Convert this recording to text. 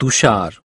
तुषार